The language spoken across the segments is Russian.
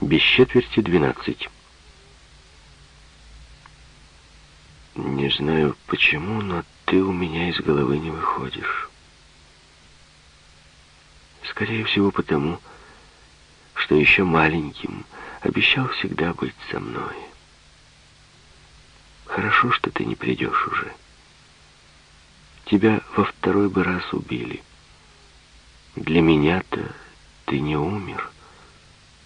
Без четверти двенадцать. Не знаю почему, но ты у меня из головы не выходишь. Скорее всего потому, что еще маленьким обещал всегда быть со мной. Хорошо, что ты не придешь уже. Тебя во второй бы раз убили. Для меня-то ты не умер.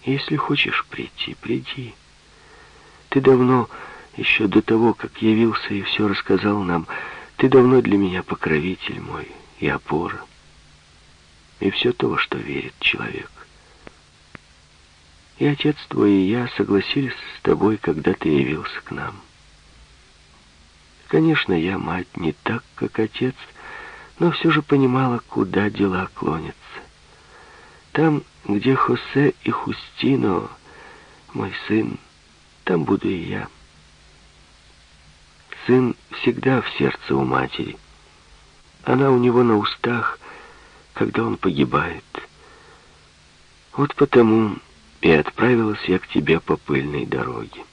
Если хочешь прийти, приди. Ты давно, еще до того, как явился и все рассказал нам, ты давно для меня покровитель мой и опора. И все то, во что верит человек. И отец твой, и я согласились с тобой, когда ты явился к нам. Конечно, я мать не так, как отец, но все же понимала, куда дела клонятся. Там, где Хосе и Хустино, мой сын, там буду и я. Сын всегда в сердце у матери. Она у него на устах, когда он погибает. Вот потому и отправилась я к тебе по пыльной дороге.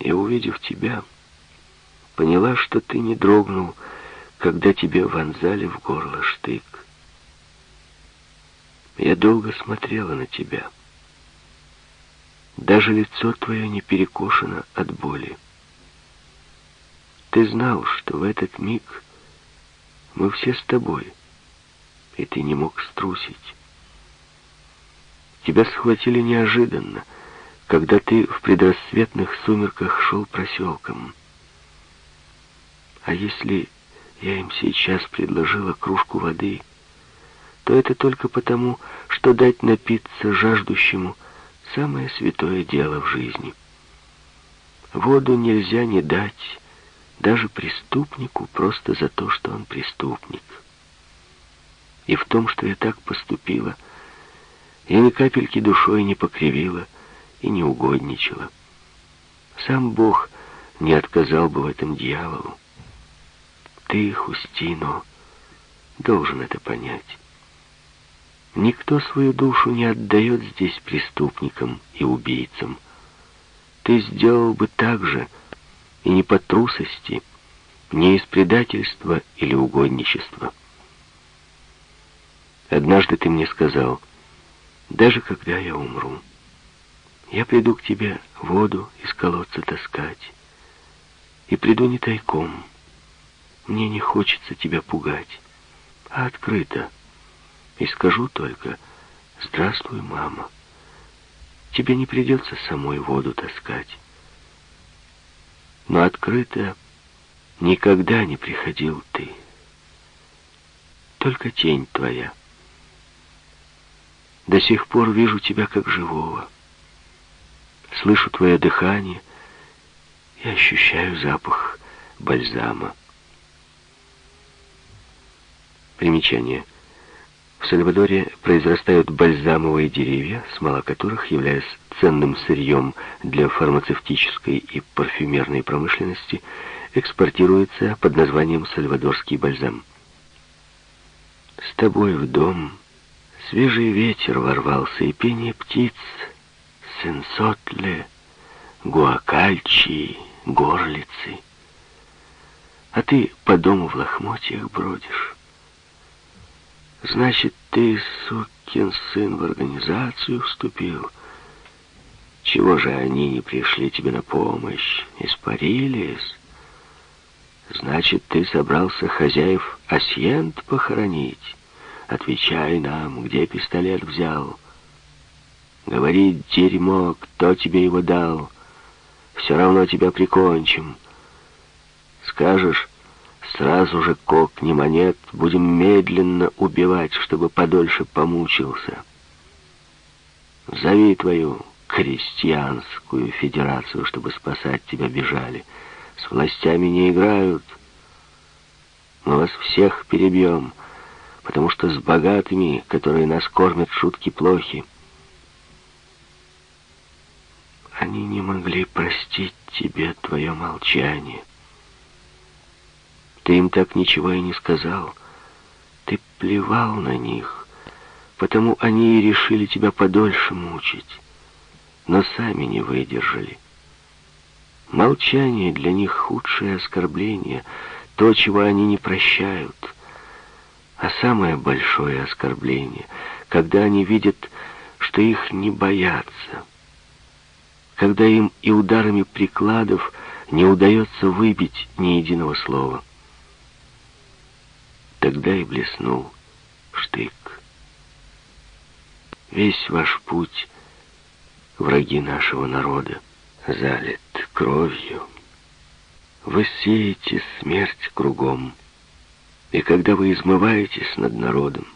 И, увидев тебя, поняла, что ты не дрогнул, когда тебе вонзали в горло штык. Я долго смотрела на тебя. Даже лицо твое не перекошено от боли. Ты знал, что в этот миг мы все с тобой, и ты не мог струсить. Тебя схватили неожиданно, когда ты в предрассветных сумерках шел проселком. А если я им сейчас предложила кружку воды, то это только потому, что дать напиться жаждущему — самое святое дело в жизни. Воду нельзя не дать даже преступнику просто за то, что он преступник. И в том, что я так поступила, я ни капельки душой не покривила и не угодничала. Сам Бог не отказал бы в этом дьяволу. Ты, Хустино, должен это понять. Никто свою душу не отдает здесь преступникам и убийцам. Ты сделал бы так же, и не по трусости, не из предательства или угодничества. Однажды ты мне сказал, даже когда я умру, я приду к тебе воду из колодца таскать, и приду не тайком, мне не хочется тебя пугать, а открыто. И скажу только «Здравствуй, мама». Тебе не придется самой воду таскать. Но открыто никогда не приходил ты. Только тень твоя. До сих пор вижу тебя как живого. Слышу твое дыхание и ощущаю запах бальзама. Примечание. В Сальвадоре произрастают бальзамовые деревья, смола которых, являясь ценным сырьем для фармацевтической и парфюмерной промышленности, экспортируется под названием сальвадорский бальзам. С тобой в дом свежий ветер ворвался, и пение птиц, сенсотле, гуакальчи, горлицы. А ты по дому в лохмотьях бродишь. Значит, ты, сукин сын, в организацию вступил. Чего же они не пришли тебе на помощь? Испарились? Значит, ты собрался хозяев Асьент похоронить? Отвечай нам, где пистолет взял? Говори, дерьмо, кто тебе его дал? Все равно тебя прикончим. Скажешь, Сразу же кокни монет, будем медленно убивать, чтобы подольше помучился. Зови твою крестьянскую федерацию, чтобы спасать тебя бежали. С властями не играют. Мы вас всех перебьем, потому что с богатыми, которые нас кормят, шутки плохи. Они не могли простить тебе твое молчание. Ты им так ничего и не сказал. Ты плевал на них, Потому они и решили тебя подольше мучить, но сами не выдержали. Молчание для них худшее оскорбление, то, чего они не прощают. А самое большое оскорбление, когда они видят, что их не боятся, когда им и ударами прикладов не удается выбить ни единого слова. Тогда и блеснул штык. Весь ваш путь, враги нашего народа, залит кровью. Вы сеете смерть кругом, и когда вы измываетесь над народом,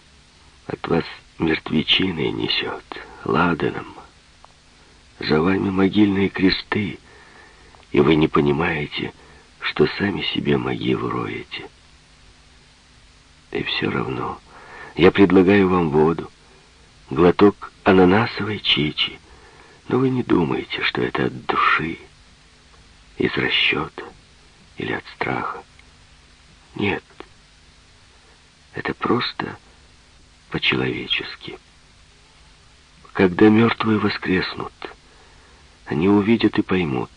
от вас мертвечиной несет, ладаном. За вами могильные кресты, и вы не понимаете, что сами себе могилу роете. И все равно я предлагаю вам воду, глоток ананасовой чичи, но вы не думаете, что это от души, из расчета или от страха. Нет, это просто по-человечески. Когда мертвые воскреснут, они увидят и поймут.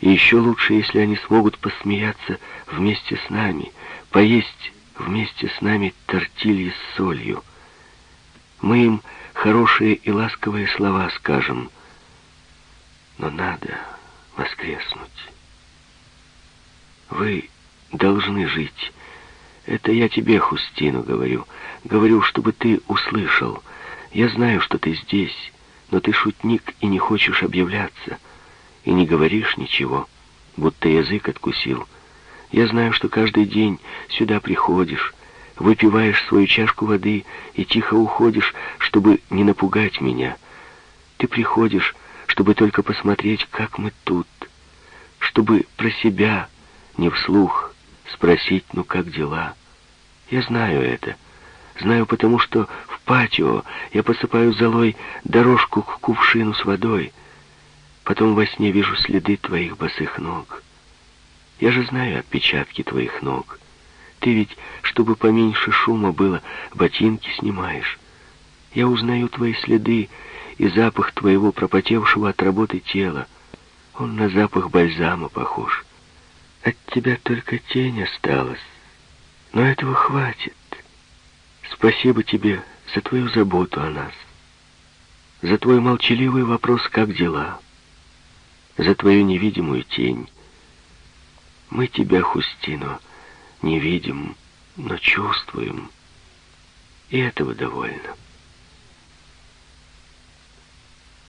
И еще лучше, если они смогут посмеяться вместе с нами, поесть вместе с нами тортильи с солью. Мы им хорошие и ласковые слова скажем, но надо воскреснуть. Вы должны жить. Это я тебе, Хустину, говорю. Говорю, чтобы ты услышал. Я знаю, что ты здесь, но ты шутник и не хочешь объявляться, и не говоришь ничего, будто язык откусил. Я знаю, что каждый день сюда приходишь, выпиваешь свою чашку воды и тихо уходишь, чтобы не напугать меня. Ты приходишь, чтобы только посмотреть, как мы тут, чтобы про себя, не вслух, спросить, ну как дела. Я знаю это. Знаю потому, что в патио я посыпаю золой дорожку к кувшину с водой. Потом во сне вижу следы твоих босых ног. Я же знаю отпечатки твоих ног. Ты ведь, чтобы поменьше шума было, ботинки снимаешь. Я узнаю твои следы и запах твоего пропотевшего от работы тела. Он на запах бальзама похож. От тебя только тень осталась, но этого хватит. Спасибо тебе за твою заботу о нас, за твой молчаливый вопрос «как дела?», за твою невидимую тень. Мы тебя, Хустино, не видим, но чувствуем, и этого довольно.